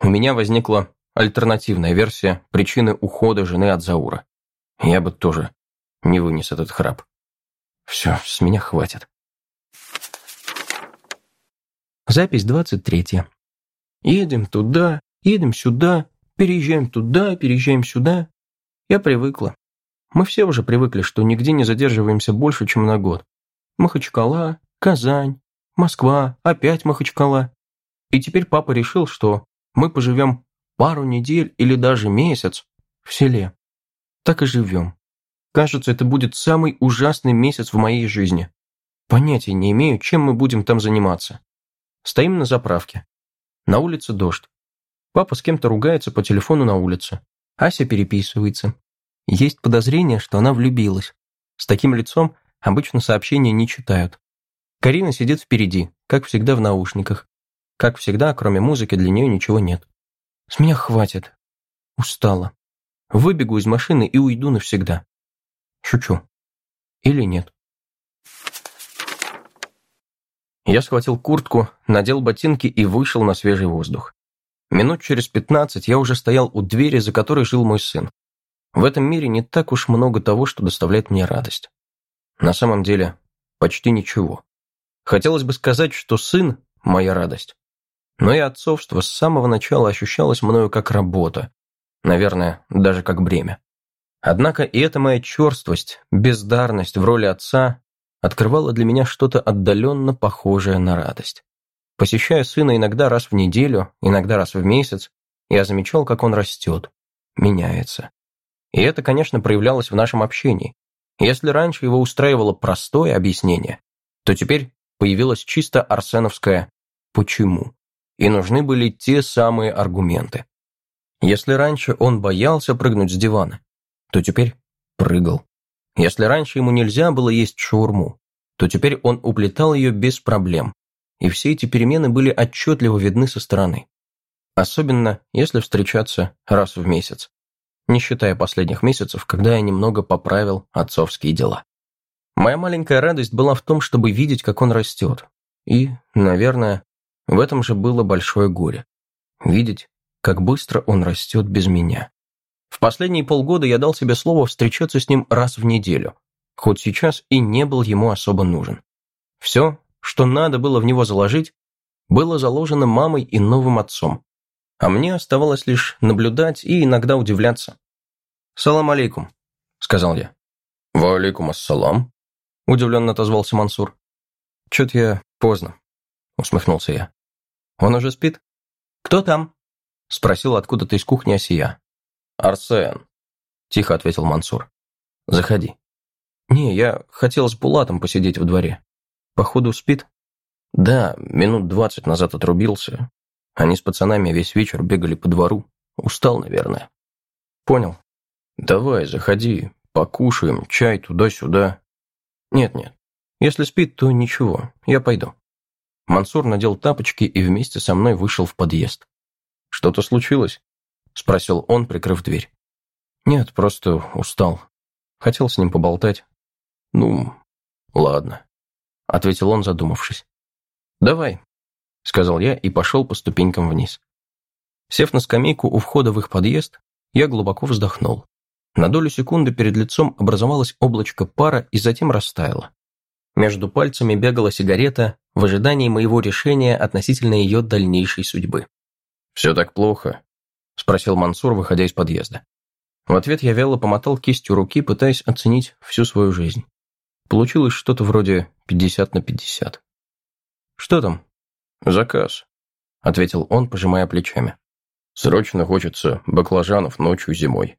У меня возникла альтернативная версия причины ухода жены от Заура. Я бы тоже не вынес этот храп. Все, с меня хватит. Запись двадцать третья. Едем туда, едем сюда, переезжаем туда, переезжаем сюда. Я привыкла. Мы все уже привыкли, что нигде не задерживаемся больше, чем на год. Махачкала, Казань, Москва, опять Махачкала. И теперь папа решил, что мы поживем пару недель или даже месяц в селе. Так и живем. Кажется, это будет самый ужасный месяц в моей жизни. Понятия не имею, чем мы будем там заниматься. Стоим на заправке. На улице дождь. Папа с кем-то ругается по телефону на улице. Ася переписывается. Есть подозрение, что она влюбилась. С таким лицом обычно сообщения не читают. Карина сидит впереди, как всегда в наушниках. Как всегда, кроме музыки, для нее ничего нет. С меня хватит. Устала. Выбегу из машины и уйду навсегда. Шучу. Или нет? Я схватил куртку, надел ботинки и вышел на свежий воздух. Минут через пятнадцать я уже стоял у двери, за которой жил мой сын. В этом мире не так уж много того, что доставляет мне радость. На самом деле, почти ничего. Хотелось бы сказать, что сын – моя радость. Но и отцовство с самого начала ощущалось мною как работа. Наверное, даже как бремя. Однако и эта моя черствость, бездарность в роли отца открывала для меня что-то отдаленно похожее на радость. Посещая сына иногда раз в неделю, иногда раз в месяц, я замечал, как он растет, меняется. И это, конечно, проявлялось в нашем общении. Если раньше его устраивало простое объяснение, то теперь появилось чисто арсеновское «почему?» и нужны были те самые аргументы. Если раньше он боялся прыгнуть с дивана, то теперь прыгал. Если раньше ему нельзя было есть шаурму, то теперь он уплетал ее без проблем, и все эти перемены были отчетливо видны со стороны. Особенно, если встречаться раз в месяц, не считая последних месяцев, когда я немного поправил отцовские дела. Моя маленькая радость была в том, чтобы видеть, как он растет. И, наверное, в этом же было большое горе. Видеть, как быстро он растет без меня. В последние полгода я дал себе слово встречаться с ним раз в неделю, хоть сейчас и не был ему особо нужен. Все, что надо было в него заложить, было заложено мамой и новым отцом. А мне оставалось лишь наблюдать и иногда удивляться. «Салам алейкум», сказал я. «Ва алейкум ассалам», – удивленно отозвался Мансур. «Чё-то я поздно», – усмехнулся я. «Он уже спит?» «Кто там?» – спросил откуда-то из кухни Асия. «Арсен», – тихо ответил Мансур. «Заходи». «Не, я хотел с Булатом посидеть во дворе. Походу, спит?» «Да, минут двадцать назад отрубился. Они с пацанами весь вечер бегали по двору. Устал, наверное». «Понял. Давай, заходи, покушаем, чай туда-сюда». «Нет-нет, если спит, то ничего, я пойду». Мансур надел тапочки и вместе со мной вышел в подъезд. «Что-то случилось?» – спросил он, прикрыв дверь. «Нет, просто устал. Хотел с ним поболтать». «Ну, ладно», – ответил он, задумавшись. «Давай», – сказал я и пошел по ступенькам вниз. Сев на скамейку у входа в их подъезд, я глубоко вздохнул. На долю секунды перед лицом образовалось облачко пара и затем растаяло. Между пальцами бегала сигарета в ожидании моего решения относительно ее дальнейшей судьбы. «Все так плохо?» – спросил Мансур, выходя из подъезда. В ответ я вяло помотал кистью руки, пытаясь оценить всю свою жизнь. Получилось что-то вроде 50 на 50. «Что там?» «Заказ», – ответил он, пожимая плечами. «Срочно хочется баклажанов ночью зимой».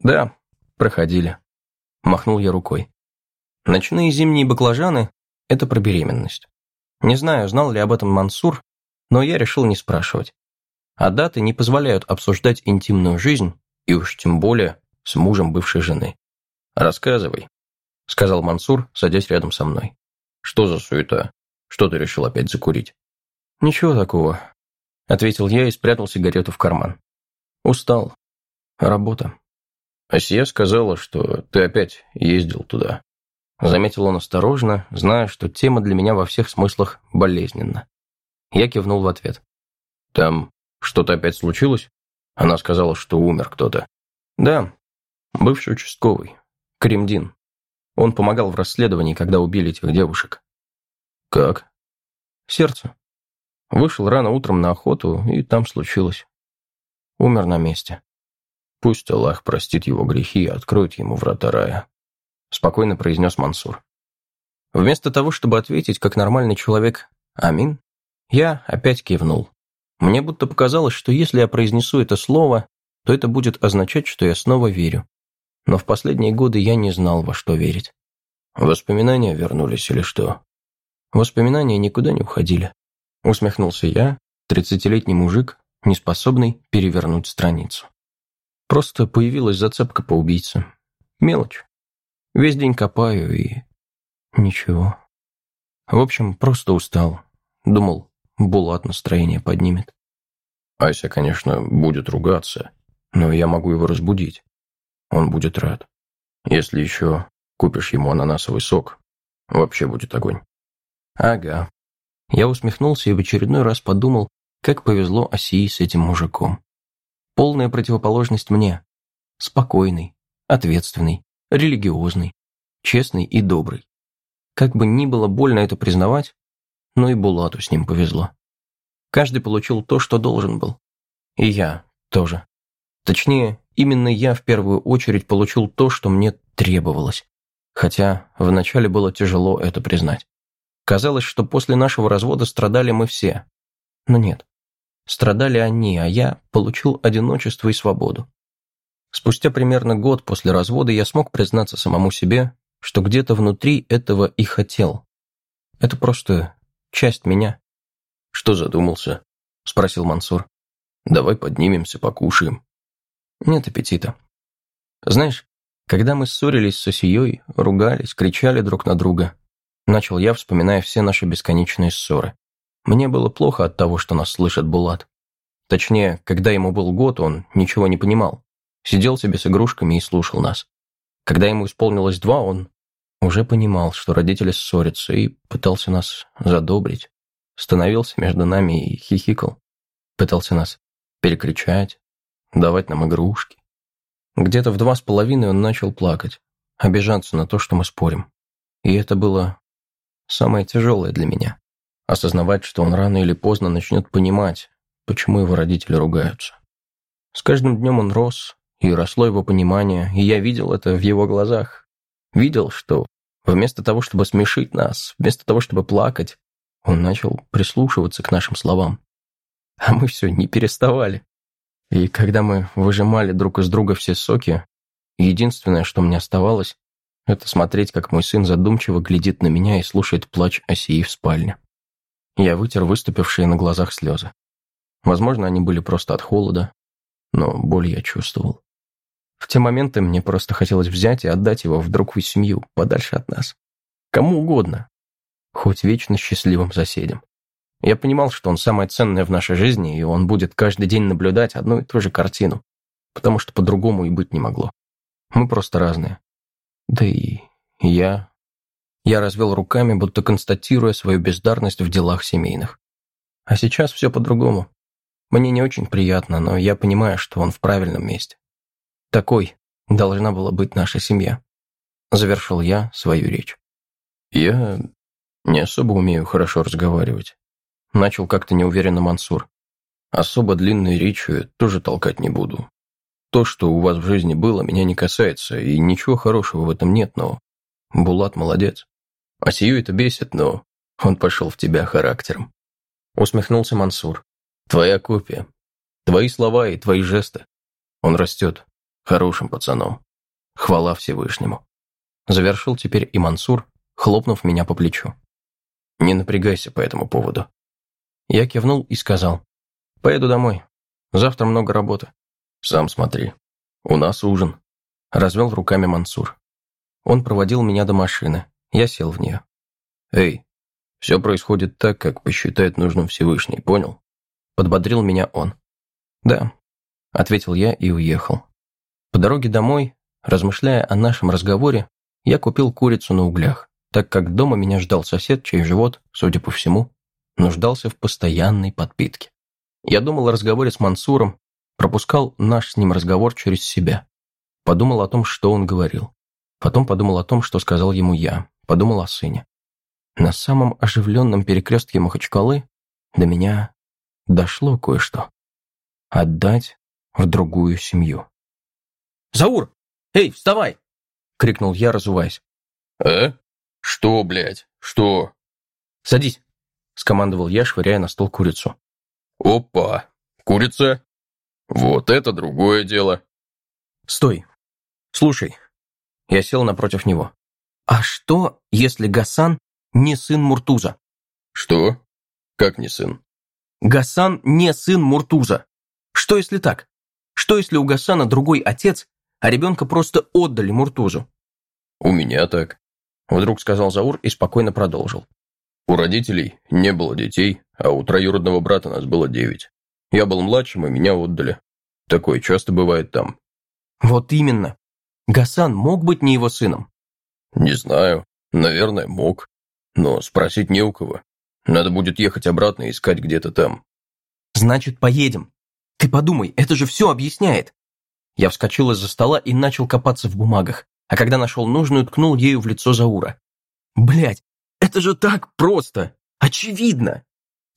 «Да, проходили», – махнул я рукой. Ночные зимние баклажаны – это про беременность. Не знаю, знал ли об этом Мансур, но я решил не спрашивать. А даты не позволяют обсуждать интимную жизнь, и уж тем более с мужем бывшей жены. «Рассказывай», – сказал Мансур, садясь рядом со мной. «Что за суета? Что ты решил опять закурить?» «Ничего такого», – ответил я и спрятал сигарету в карман. «Устал. Работа». Асия сказала, что ты опять ездил туда. Заметил он осторожно, зная, что тема для меня во всех смыслах болезненна. Я кивнул в ответ. «Там что-то опять случилось?» Она сказала, что умер кто-то. «Да, бывший участковый, Кремдин. Он помогал в расследовании, когда убили этих девушек». «Как?» «Сердце. Вышел рано утром на охоту, и там случилось. Умер на месте. Пусть Аллах простит его грехи и откроет ему врата рая» спокойно произнес Мансур. Вместо того, чтобы ответить, как нормальный человек «Амин», я опять кивнул. Мне будто показалось, что если я произнесу это слово, то это будет означать, что я снова верю. Но в последние годы я не знал, во что верить. Воспоминания вернулись или что? Воспоминания никуда не уходили. Усмехнулся я, тридцатилетний мужик, неспособный перевернуть страницу. Просто появилась зацепка по убийце. Мелочь. Весь день копаю и... Ничего. В общем, просто устал. Думал, Булат настроение поднимет. Ася, конечно, будет ругаться, но я могу его разбудить. Он будет рад. Если еще купишь ему ананасовый сок, вообще будет огонь. Ага. Я усмехнулся и в очередной раз подумал, как повезло Осии с этим мужиком. Полная противоположность мне. Спокойный, ответственный, религиозный, честный и добрый. Как бы ни было больно это признавать, но и Булату с ним повезло. Каждый получил то, что должен был. И я тоже. Точнее, именно я в первую очередь получил то, что мне требовалось. Хотя вначале было тяжело это признать. Казалось, что после нашего развода страдали мы все. Но нет. Страдали они, а я получил одиночество и свободу. Спустя примерно год после развода я смог признаться самому себе, что где-то внутри этого и хотел. Это просто часть меня. «Что задумался?» – спросил Мансур. «Давай поднимемся, покушаем». Нет аппетита. Знаешь, когда мы ссорились с Осией, ругались, кричали друг на друга, начал я, вспоминая все наши бесконечные ссоры. Мне было плохо от того, что нас слышит Булат. Точнее, когда ему был год, он ничего не понимал. Сидел себе с игрушками и слушал нас. Когда ему исполнилось два, он уже понимал, что родители ссорятся, и пытался нас задобрить. Становился между нами и хихикал. Пытался нас перекричать, давать нам игрушки. Где-то в два с половиной он начал плакать, обижаться на то, что мы спорим. И это было самое тяжелое для меня. Осознавать, что он рано или поздно начнет понимать, почему его родители ругаются. С каждым днем он рос, и росло его понимание, и я видел это в его глазах. Видел, что вместо того, чтобы смешить нас, вместо того, чтобы плакать, он начал прислушиваться к нашим словам. А мы все не переставали. И когда мы выжимали друг из друга все соки, единственное, что мне оставалось, это смотреть, как мой сын задумчиво глядит на меня и слушает плач Осии в спальне. Я вытер выступившие на глазах слезы. Возможно, они были просто от холода, но боль я чувствовал. В те моменты мне просто хотелось взять и отдать его в другую семью, подальше от нас. Кому угодно. Хоть вечно счастливым соседям. Я понимал, что он самое ценное в нашей жизни, и он будет каждый день наблюдать одну и ту же картину, потому что по-другому и быть не могло. Мы просто разные. Да и я... Я развел руками, будто констатируя свою бездарность в делах семейных. А сейчас все по-другому. Мне не очень приятно, но я понимаю, что он в правильном месте. Такой должна была быть наша семья. Завершил я свою речь. Я не особо умею хорошо разговаривать. Начал как-то неуверенно Мансур. Особо длинной речью тоже толкать не буду. То, что у вас в жизни было, меня не касается, и ничего хорошего в этом нет, но... Булат молодец. А сию это бесит, но он пошел в тебя характером. Усмехнулся Мансур. Твоя копия. Твои слова и твои жесты. Он растет. Хорошим пацаном. Хвала Всевышнему. Завершил теперь и Мансур, хлопнув меня по плечу. Не напрягайся по этому поводу. Я кивнул и сказал. Поеду домой. Завтра много работы. Сам смотри. У нас ужин. Развел руками Мансур. Он проводил меня до машины. Я сел в нее. Эй, все происходит так, как посчитает нужным Всевышний, понял? Подбодрил меня он. Да, ответил я и уехал. По дороге домой, размышляя о нашем разговоре, я купил курицу на углях, так как дома меня ждал сосед, чей живот, судя по всему, нуждался в постоянной подпитке. Я думал о разговоре с Мансуром, пропускал наш с ним разговор через себя. Подумал о том, что он говорил. Потом подумал о том, что сказал ему я. Подумал о сыне. На самом оживленном перекрестке Махачкалы до меня дошло кое-что. Отдать в другую семью. «Заур! Эй, вставай!» — крикнул я, разуваясь. «Э? Что, блядь? Что?» «Садись!» — скомандовал я, швыряя на стол курицу. «Опа! Курица? Вот это другое дело!» «Стой! Слушай!» Я сел напротив него. «А что, если Гасан не сын Муртуза?» «Что? Как не сын?» «Гасан не сын Муртуза. Что, если так? Что, если у Гасана другой отец, а ребенка просто отдали Муртузу. «У меня так», — вдруг сказал Заур и спокойно продолжил. «У родителей не было детей, а у троюродного брата нас было девять. Я был младшим, и меня отдали. Такое часто бывает там». «Вот именно. Гасан мог быть не его сыном?» «Не знаю. Наверное, мог. Но спросить не у кого. Надо будет ехать обратно и искать где-то там». «Значит, поедем. Ты подумай, это же все объясняет. Я вскочил из-за стола и начал копаться в бумагах, а когда нашел нужную, ткнул ею в лицо Заура. Блять, это же так просто! Очевидно!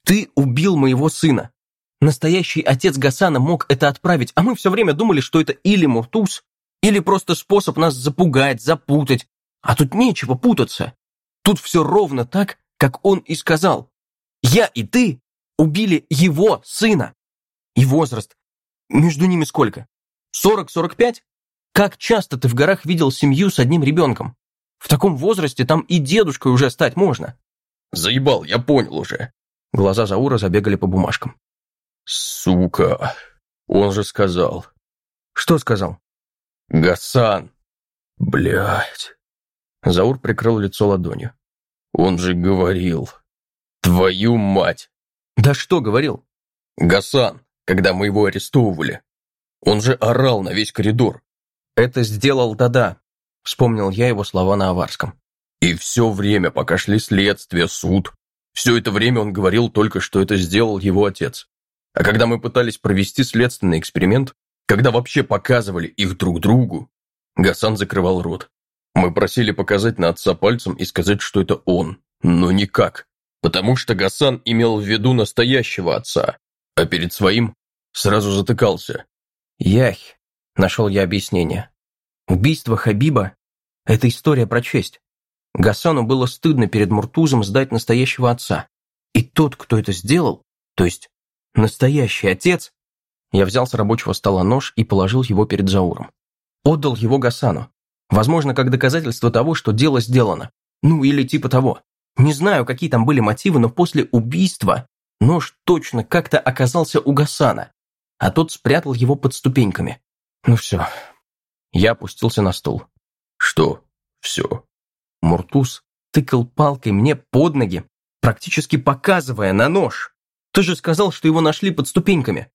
Ты убил моего сына. Настоящий отец Гасана мог это отправить, а мы все время думали, что это или Муртуз, или просто способ нас запугать, запутать. А тут нечего путаться. Тут все ровно так, как он и сказал. Я и ты убили его сына. И возраст. Между ними сколько? Сорок-сорок пять? Как часто ты в горах видел семью с одним ребенком? В таком возрасте там и дедушкой уже стать можно. Заебал, я понял уже. Глаза Заура забегали по бумажкам. Сука, он же сказал. Что сказал? Гасан. Блять. Заур прикрыл лицо ладонью. Он же говорил. Твою мать. Да что говорил? Гасан, когда мы его арестовывали. Он же орал на весь коридор. Это сделал Дада, вспомнил я его слова на аварском. И все время, пока шли следствие, суд, все это время он говорил только, что это сделал его отец. А когда мы пытались провести следственный эксперимент, когда вообще показывали их друг другу, Гасан закрывал рот. Мы просили показать на отца пальцем и сказать, что это он, но никак, потому что Гасан имел в виду настоящего отца, а перед своим сразу затыкался. Ях, нашел я объяснение. Убийство Хабиба – это история про честь. Гасану было стыдно перед Муртузом сдать настоящего отца. И тот, кто это сделал, то есть настоящий отец, я взял с рабочего стола нож и положил его перед Зауром. Отдал его Гасану. Возможно, как доказательство того, что дело сделано. Ну, или типа того. Не знаю, какие там были мотивы, но после убийства нож точно как-то оказался у Гасана, а тот спрятал его под ступеньками. Ну все. Я опустился на стул. Что все? Муртуз тыкал палкой мне под ноги, практически показывая на нож. Ты же сказал, что его нашли под ступеньками.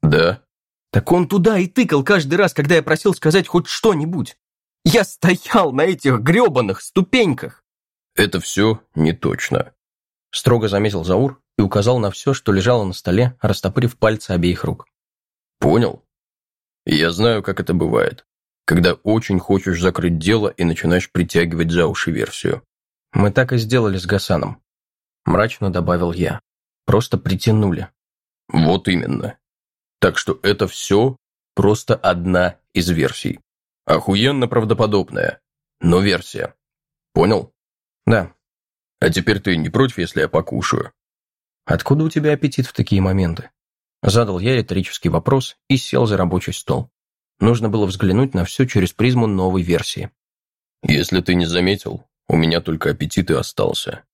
Да. Так он туда и тыкал каждый раз, когда я просил сказать хоть что-нибудь. Я стоял на этих гребаных ступеньках. Это все не точно. Строго заметил Заур и указал на все, что лежало на столе, растопырив пальцы обеих рук. Понял? Я знаю, как это бывает когда очень хочешь закрыть дело и начинаешь притягивать за уши версию. Мы так и сделали с Гасаном. Мрачно добавил я. Просто притянули. Вот именно. Так что это все просто одна из версий. Охуенно правдоподобная, но версия. Понял? Да. А теперь ты не против, если я покушаю? Откуда у тебя аппетит в такие моменты? Задал я риторический вопрос и сел за рабочий стол. Нужно было взглянуть на все через призму новой версии. «Если ты не заметил, у меня только аппетит и остался».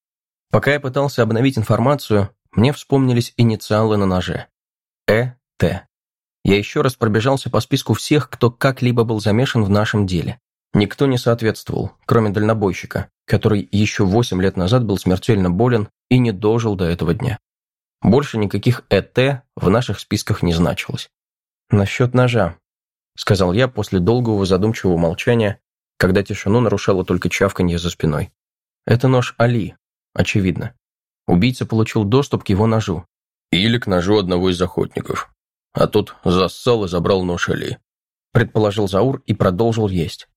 Пока я пытался обновить информацию, мне вспомнились инициалы на ноже. Э Т. Я еще раз пробежался по списку всех, кто как-либо был замешан в нашем деле. Никто не соответствовал, кроме дальнобойщика, который еще восемь лет назад был смертельно болен и не дожил до этого дня. Больше никаких ЭТ в наших списках не значилось. Насчет ножа сказал я после долгого задумчивого молчания, когда тишину нарушало только чавканье за спиной. Это нож Али, очевидно. Убийца получил доступ к его ножу. Или к ножу одного из охотников. А тот зассал и забрал нож Али. Предположил Заур и продолжил есть.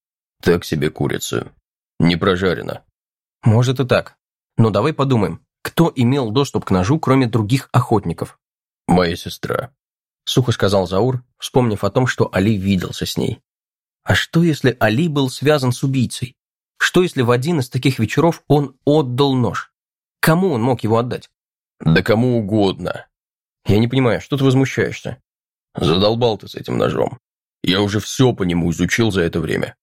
Так себе курица. Не прожарена. Может и так. Но давай подумаем, кто имел доступ к ножу, кроме других охотников? Моя сестра. — сухо сказал Заур, вспомнив о том, что Али виделся с ней. А что, если Али был связан с убийцей? Что, если в один из таких вечеров он отдал нож? Кому он мог его отдать? Да кому угодно. Я не понимаю, что ты возмущаешься? Задолбал ты с этим ножом. Я уже все по нему изучил за это время.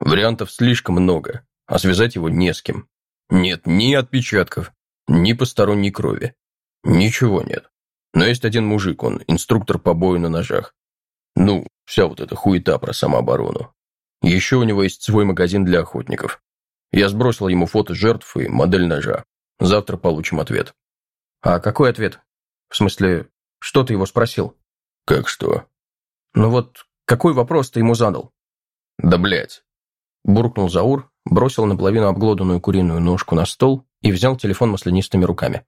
Вариантов слишком много, а связать его не с кем. Нет ни отпечатков, ни посторонней крови. Ничего нет. Но есть один мужик, он инструктор по бою на ножах. Ну, вся вот эта хуета про самооборону. Еще у него есть свой магазин для охотников. Я сбросил ему фото жертв и модель ножа. Завтра получим ответ. А какой ответ? В смысле, что ты его спросил? Как что? Ну вот, какой вопрос ты ему задал? Да блять. Буркнул Заур, бросил наполовину обглоданную куриную ножку на стол и взял телефон маслянистыми руками.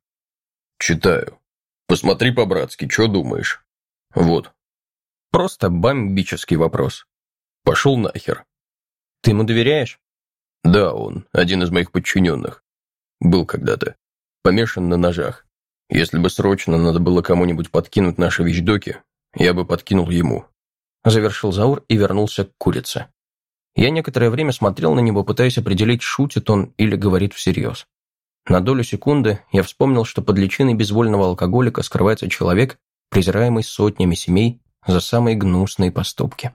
Читаю. Посмотри по-братски, что думаешь? Вот. Просто бомбический вопрос. Пошел нахер. Ты ему доверяешь? Да, он один из моих подчиненных. Был когда-то. Помешан на ножах. Если бы срочно надо было кому-нибудь подкинуть наши вещдоки, я бы подкинул ему. Завершил Заур и вернулся к курице. Я некоторое время смотрел на него, пытаясь определить, шутит он или говорит всерьез. На долю секунды я вспомнил, что под личиной безвольного алкоголика скрывается человек, презираемый сотнями семей за самые гнусные поступки.